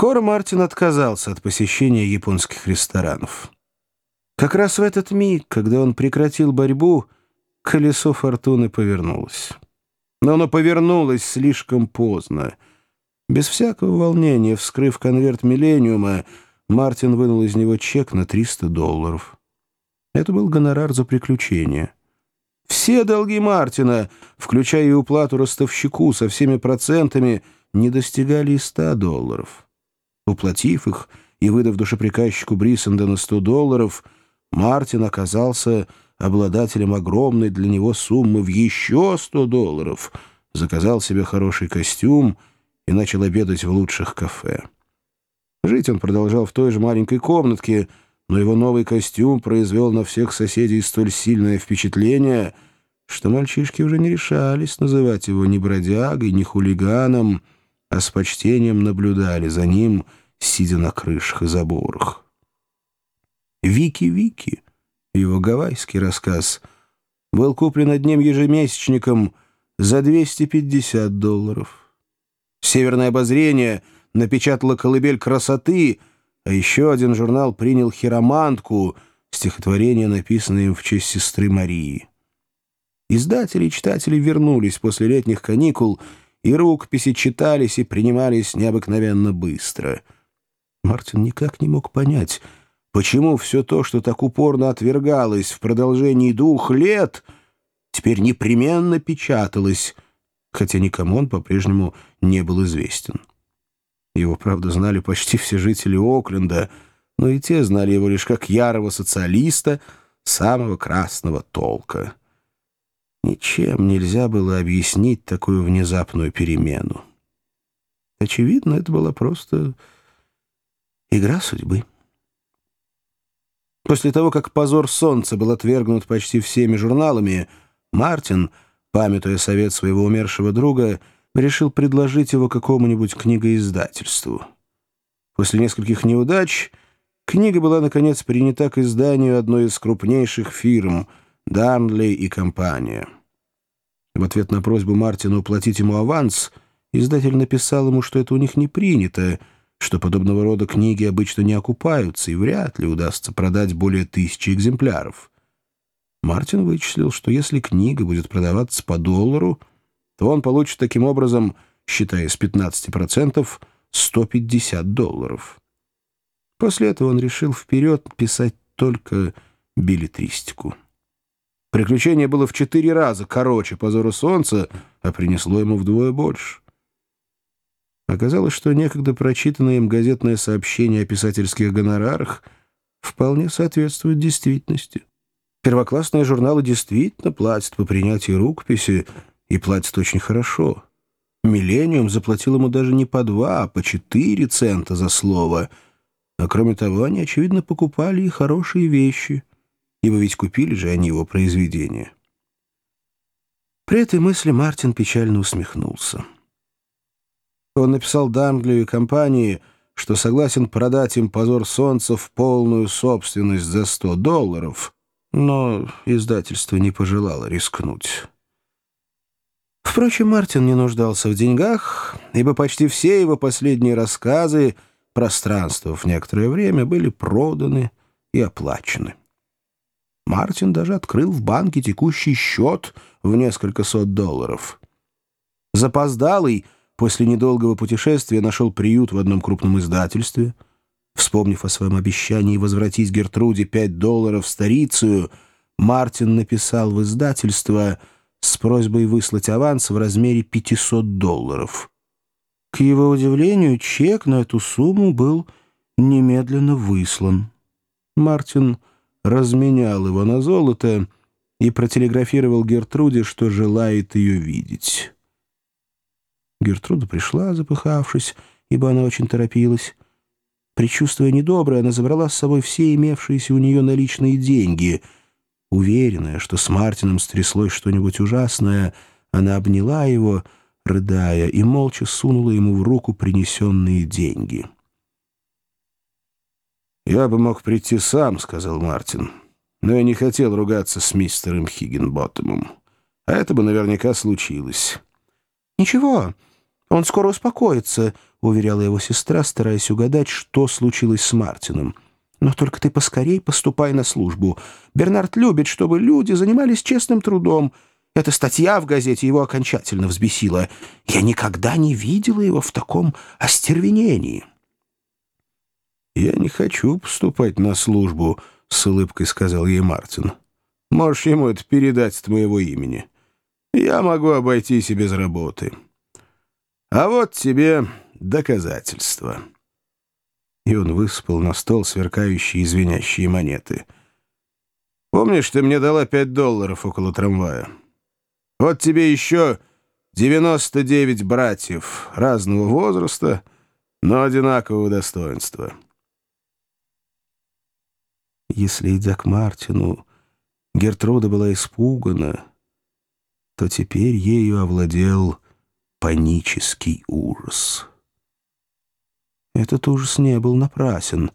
Скоро Мартин отказался от посещения японских ресторанов. Как раз в этот миг, когда он прекратил борьбу, колесо фортуны повернулось. Но оно повернулось слишком поздно. Без всякого волнения, вскрыв конверт «Миллениума», Мартин вынул из него чек на 300 долларов. Это был гонорар за приключение. Все долги Мартина, включая и уплату ростовщику со всеми процентами, не достигали и 100 долларов. Уплатив их и выдав душеприказчику Брисендена 100 долларов, Мартин оказался обладателем огромной для него суммы в еще 100 долларов, заказал себе хороший костюм и начал обедать в лучших кафе. Жить он продолжал в той же маленькой комнатке, но его новый костюм произвел на всех соседей столь сильное впечатление, что мальчишки уже не решались называть его ни бродягой, ни хулиганом, а с почтением наблюдали за ним, сидя на крышах и заборах. «Вики-Вики», его гавайский рассказ, был куплен одним ежемесячником за 250 долларов. «Северное обозрение» напечатало «Колыбель красоты», а еще один журнал принял «Хиромантку», стихотворение, написанное им в честь сестры Марии. Издатели и читатели вернулись после летних каникул, и рукописи читались и принимались необыкновенно быстро. Мартин никак не мог понять, почему все то, что так упорно отвергалось в продолжении двух лет, теперь непременно печаталось, хотя никому он по-прежнему не был известен. Его, правда, знали почти все жители Окленда, но и те знали его лишь как ярого социалиста самого красного толка. Ничем нельзя было объяснить такую внезапную перемену. Очевидно, это была просто игра судьбы. После того, как «Позор солнца» был отвергнут почти всеми журналами, Мартин, памятуя совет своего умершего друга, решил предложить его какому-нибудь книгоиздательству. После нескольких неудач книга была, наконец, принята к изданию одной из крупнейших фирм «Дарнли и компания». В ответ на просьбу Мартина уплатить ему аванс, издатель написал ему, что это у них не принято, что подобного рода книги обычно не окупаются и вряд ли удастся продать более тысячи экземпляров. Мартин вычислил, что если книга будет продаваться по доллару, то он получит таким образом, считая с 15%, 150 долларов. После этого он решил вперед писать только билетристику. Приключение было в четыре раза короче «Позору солнца», а принесло ему вдвое больше. Оказалось, что некогда прочитанное им газетное сообщение о писательских гонорарах вполне соответствует действительности. Первоклассные журналы действительно платят по принятии рукописи, и платят очень хорошо. «Миллениум» заплатил ему даже не по два, а по четыре цента за слово. А кроме того, они, очевидно, покупали и хорошие вещи, ибо ведь купили же они его произведения. При этой мысли Мартин печально усмехнулся. Он написал Данглию и компании, что согласен продать им «Позор солнца» в полную собственность за 100 долларов, но издательство не пожелало рискнуть. Впрочем, Мартин не нуждался в деньгах, ибо почти все его последние рассказы, пространствовав некоторое время, были проданы и оплачены. Мартин даже открыл в банке текущий счет в несколько сот долларов. Запоздалый после недолгого путешествия нашел приют в одном крупном издательстве. Вспомнив о своем обещании возвратить Гертруде пять долларов старицию, Мартин написал в издательство — с просьбой выслать аванс в размере 500 долларов. К его удивлению, чек на эту сумму был немедленно выслан. Мартин разменял его на золото и протелеграфировал Гертруде, что желает ее видеть. Гертруда пришла, запыхавшись, ибо она очень торопилась. Причувствуя недоброе, она забрала с собой все имевшиеся у нее наличные деньги — Уверенная, что с Мартином стряслось что-нибудь ужасное, она обняла его, рыдая, и молча сунула ему в руку принесенные деньги. «Я бы мог прийти сам», — сказал Мартин, «но я не хотел ругаться с мистером Хиггинботтомом. А это бы наверняка случилось». «Ничего, он скоро успокоится», —— уверяла его сестра, стараясь угадать, что случилось с Мартином. «Но только ты поскорей поступай на службу. Бернард любит, чтобы люди занимались честным трудом. Эта статья в газете его окончательно взбесила. Я никогда не видела его в таком остервенении». «Я не хочу поступать на службу», — с улыбкой сказал ей Мартин. «Можешь ему это передать от моего имени. Я могу обойтись и без работы. А вот тебе доказательства». И он высыпал на стол сверкающие извинящие монеты. «Помнишь, ты мне дала пять долларов около трамвая? Вот тебе еще 99 братьев разного возраста, но одинакового достоинства». Если, идя к Мартину, Гертруда была испугана, то теперь ею овладел панический ужас. Этот ужас не был напрасен.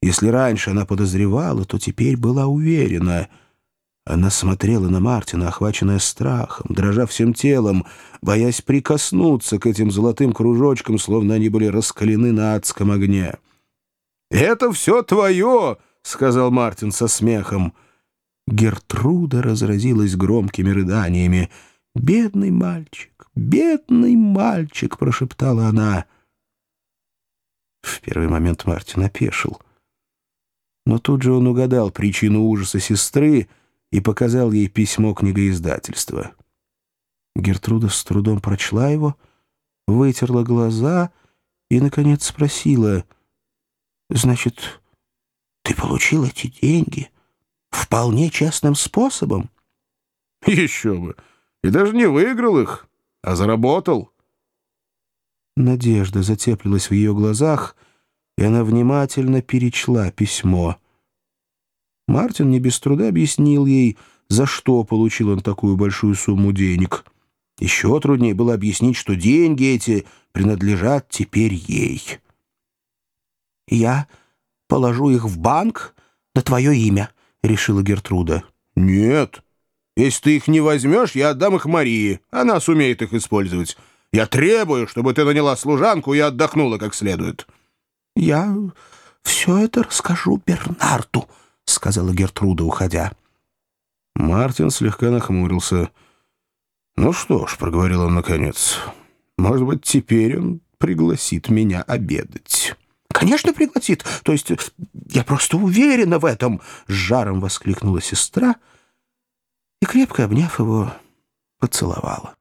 Если раньше она подозревала, то теперь была уверена. Она смотрела на Мартина, охваченная страхом, дрожа всем телом, боясь прикоснуться к этим золотым кружочкам, словно они были раскалены на адском огне. «Это все твое!» — сказал Мартин со смехом. Гертруда разразилась громкими рыданиями. «Бедный мальчик, бедный мальчик!» — прошептала она. В первый момент Мартин опешил. Но тут же он угадал причину ужаса сестры и показал ей письмо книгоиздательства. Гертруда с трудом прочла его, вытерла глаза и, наконец, спросила, «Значит, ты получил эти деньги вполне честным способом? Еще бы. И даже не выиграл их, а заработал. Надежда затеплилась в ее глазах, и она внимательно перечла письмо. Мартин не без труда объяснил ей, за что получил он такую большую сумму денег. Еще труднее было объяснить, что деньги эти принадлежат теперь ей. «Я положу их в банк на твое имя», — решила Гертруда. «Нет. Если ты их не возьмешь, я отдам их Марии. Она сумеет их использовать. Я требую, чтобы ты наняла служанку и отдохнула как следует». «Я все это расскажу Бернарду», — сказала Гертруда, уходя. Мартин слегка нахмурился. «Ну что ж», — проговорил он наконец, — «может быть, теперь он пригласит меня обедать». «Конечно, пригласит. То есть я просто уверена в этом!» — с жаром воскликнула сестра и, крепко обняв его, поцеловала.